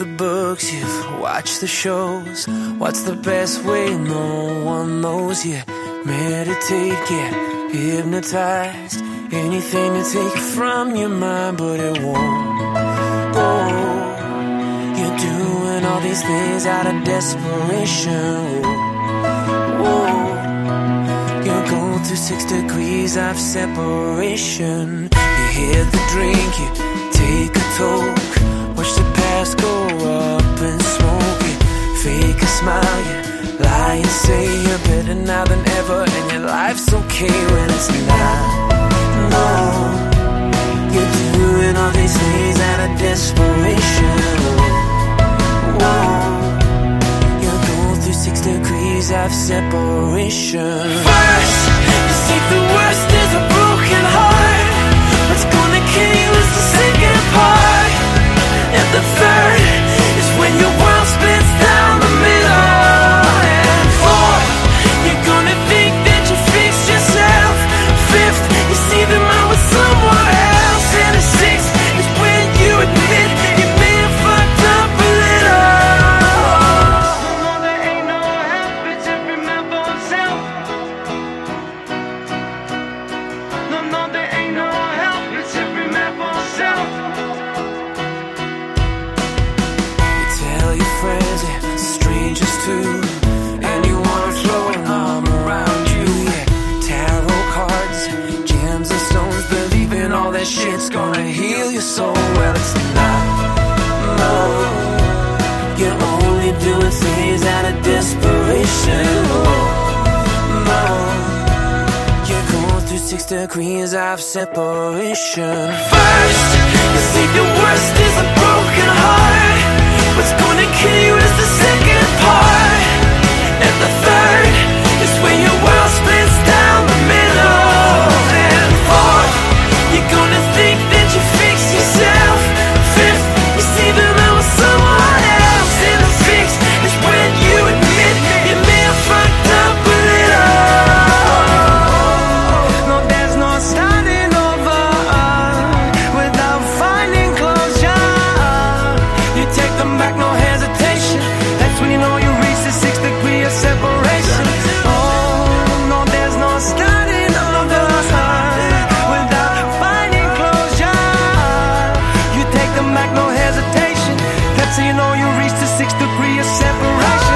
the books, you've watched the shows. What's the best way? No one knows. You meditate, get hypnotized. Anything to take from your mind, but it won't go. You're doing all these things out of desperation. You're going through six degrees of separation. You hit the drink, you take a toke. Say you're better now than ever. And your life's okay when it's not. No, you're doing all these things out of desperation. Whoa. You're going through six degrees of separation. First, shit's gonna heal your soul. Well, it's not. No, you're only doing things out of desperation. No, you're going through six degrees of separation. First, you see the worst is a back, no hesitation. That's how you know you reached the sixth degree of separation.